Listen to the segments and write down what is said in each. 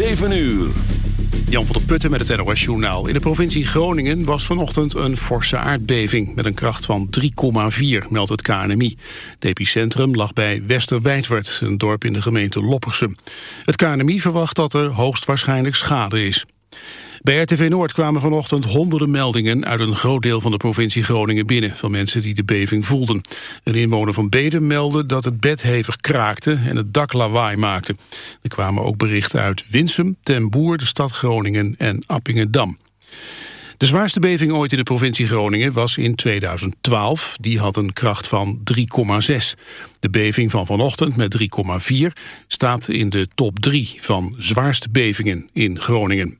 7 uur. Jan van der Putten met het NOS Journaal. In de provincie Groningen was vanochtend een forse aardbeving... met een kracht van 3,4, meldt het KNMI. Het epicentrum lag bij Westerwijdwerd, een dorp in de gemeente Loppersum. Het KNMI verwacht dat er hoogstwaarschijnlijk schade is. Bij RTV Noord kwamen vanochtend honderden meldingen uit een groot deel van de provincie Groningen binnen van mensen die de beving voelden. Een inwoner van Beden meldde dat het bed hevig kraakte en het dak lawaai maakte. Er kwamen ook berichten uit Winsum, Ten Boer, de stad Groningen en Appingedam. De zwaarste beving ooit in de provincie Groningen was in 2012. Die had een kracht van 3,6. De beving van vanochtend met 3,4 staat in de top 3 van zwaarste bevingen in Groningen.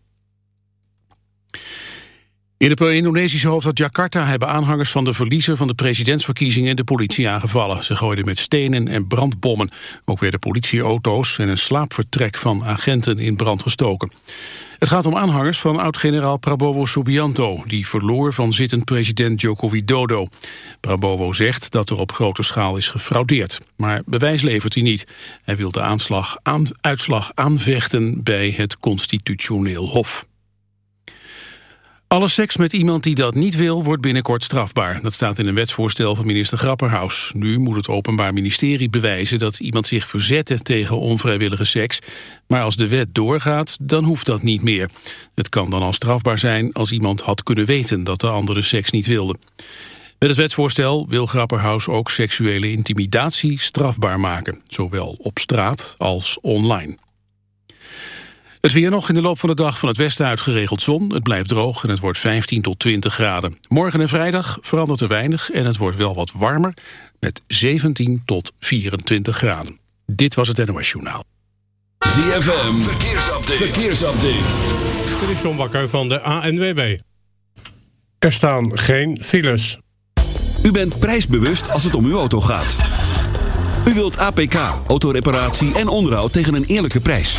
In de Indonesische hoofdstad Jakarta hebben aanhangers van de verliezer van de presidentsverkiezingen de politie aangevallen. Ze gooiden met stenen en brandbommen. Ook werden politieauto's en een slaapvertrek van agenten in brand gestoken. Het gaat om aanhangers van oud-generaal Prabowo Subianto... die verloor van zittend president Joko Widodo. Prabowo zegt dat er op grote schaal is gefraudeerd. Maar bewijs levert hij niet. Hij wil de aanslag aan, uitslag aanvechten bij het constitutioneel hof. Alle seks met iemand die dat niet wil, wordt binnenkort strafbaar. Dat staat in een wetsvoorstel van minister Grapperhaus. Nu moet het Openbaar Ministerie bewijzen dat iemand zich verzette tegen onvrijwillige seks. Maar als de wet doorgaat, dan hoeft dat niet meer. Het kan dan al strafbaar zijn als iemand had kunnen weten dat de andere seks niet wilde. Met het wetsvoorstel wil Grapperhaus ook seksuele intimidatie strafbaar maken. Zowel op straat als online. Het weer nog in de loop van de dag van het westen uit geregeld zon. Het blijft droog en het wordt 15 tot 20 graden. Morgen en vrijdag verandert er weinig en het wordt wel wat warmer... met 17 tot 24 graden. Dit was het NOS Journaal. ZFM, verkeersupdate. verkeersupdate. Dit is John Bakker van de ANWB. Er staan geen files. U bent prijsbewust als het om uw auto gaat. U wilt APK, autoreparatie en onderhoud tegen een eerlijke prijs.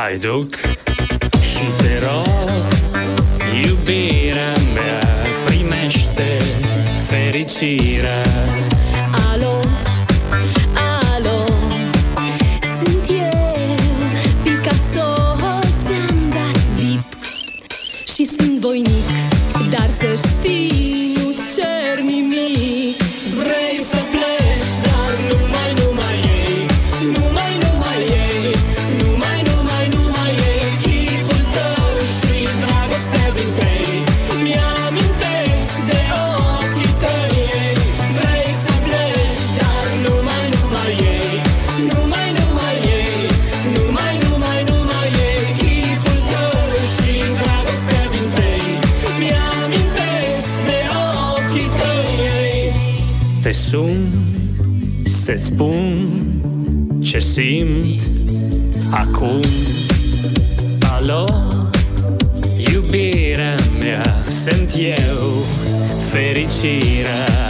haiduc Și te rog, iubirea mea Primește fericirea. să spun ce simt acum. Alo, iubirea mea, sunt eu fericirea.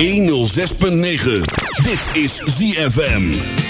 106.9. Dit is ZFM.